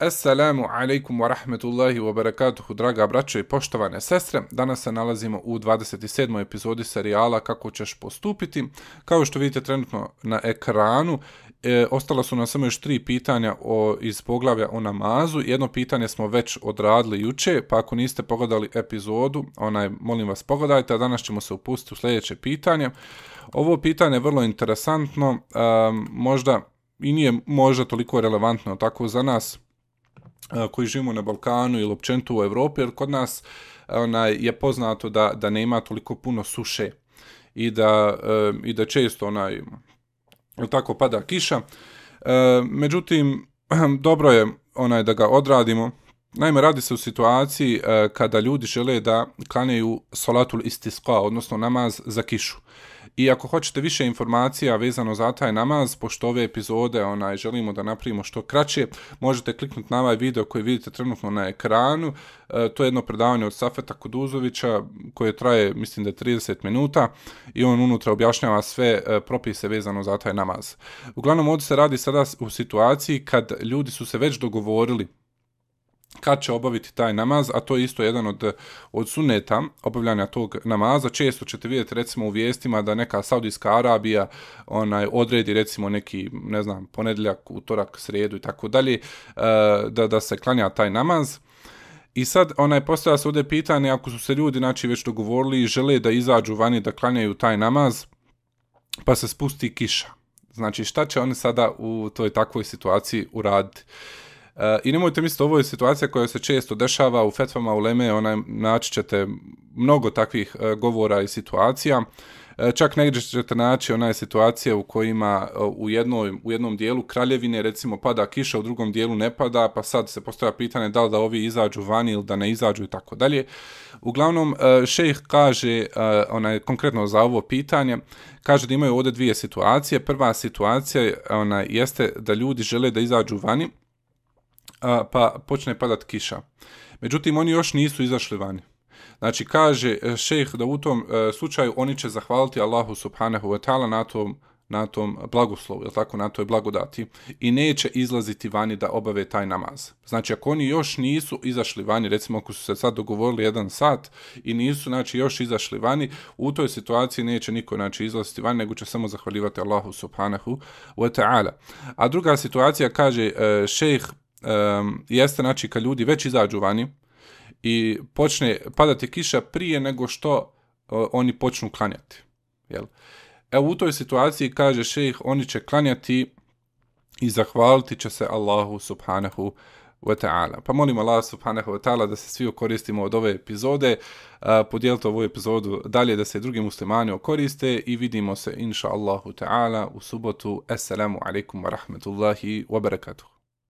Assalamu alaikum wa rahmetullahi wa barakatuhu, draga braćo i poštovane sestre. Danas se nalazimo u 27. epizodi serijala Kako ćeš postupiti. Kao što vidite trenutno na ekranu, e, ostala su nam samo još tri pitanja o, iz poglavlja o namazu. Jedno pitanje smo već odradili juče, pa ako niste pogledali epizodu, onaj, molim vas pogledajte, a danas ćemo se upustiti u sljedeće pitanje. Ovo pitanje je vrlo interesantno, e, možda i nije možda toliko relevantno tako za nas, koji živimo na Balkanu ili općenito u Evropi, jer kod nas onaj, je poznato da, da nema toliko puno suše i da, e, i da često onaj, tako pada kiša. E, međutim, dobro je onaj da ga odradimo. Naime, radi se u situaciji e, kada ljudi žele da klanjaju solatul istisqa, odnosno namaz za kišu. I ako hoćete više informacija vezano za taj namaz, pošto ove epizode onaj, želimo da napravimo što kraće, možete kliknuti na ovaj video koji vidite trenutno na ekranu. E, to je jedno predavanje od Safeta Kuduzovića koje traje, mislim da 30 minuta i on unutra objašnjava sve e, propise vezano za taj namaz. Uglavnom, ovdje se radi sada u situaciji kad ljudi su se već dogovorili kad će obaviti taj namaz, a to je isto jedan od, od suneta obavljanja tog namaza. Često ćete vidjeti recimo u vijestima da neka Saudijska Arabija onaj odredi recimo neki, ne znam, ponedljak, utorak, srijedu i tako dalje, eh, da, da se klanja taj namaz. I sad onaj postavlja se ovdje pitanje ako su se ljudi znači, već dogovorili i žele da izađu vani da klanjaju taj namaz, pa se spusti kiša. Znači šta će oni sada u toj takvoj situaciji uraditi? Uh, I nemojte misliti, ovo je situacija koja se često dešava u fetvama u Leme, onaj, naći ćete mnogo takvih uh, govora i situacija. Uh, čak negdje ćete naći onaj situacija u kojima uh, u, jednoj, u jednom dijelu kraljevine recimo pada kiša, u drugom dijelu ne pada, pa sad se postavlja pitanje da li da ovi izađu vani ili da ne izađu i tako dalje. Uglavnom, uh, šejh kaže, uh, onaj, konkretno za ovo pitanje, kaže da imaju ovdje dvije situacije. Prva situacija ona, jeste da ljudi žele da izađu vani, a, pa počne padat kiša. Međutim, oni još nisu izašli vani. Znači, kaže e, šejh da u tom e, slučaju oni će zahvaliti Allahu subhanahu wa ta'ala na tom, na tom blagoslovu, jel tako, na toj blagodati, i neće izlaziti vani da obave taj namaz. Znači, ako oni još nisu izašli vani, recimo ako su se sad dogovorili jedan sat i nisu, znači, još izašli vani, u toj situaciji neće niko, znači, izlaziti vani, nego će samo zahvaljivati Allahu subhanahu wa ta'ala. A druga situacija, kaže e, šejh, um, jeste znači kad ljudi već izađu vani i počne padati kiša prije nego što uh, oni počnu klanjati. Jel? Evo u toj situaciji kaže šejh, oni će klanjati i zahvaliti će se Allahu subhanahu wa ta'ala. Pa molim Allah subhanahu wa ta'ala da se svi koristimo od ove epizode, e, podijelite ovu epizodu dalje da se drugi muslimani okoriste i vidimo se inša Allahu ta'ala u subotu. Assalamu alaikum wa rahmetullahi wa barakatuh.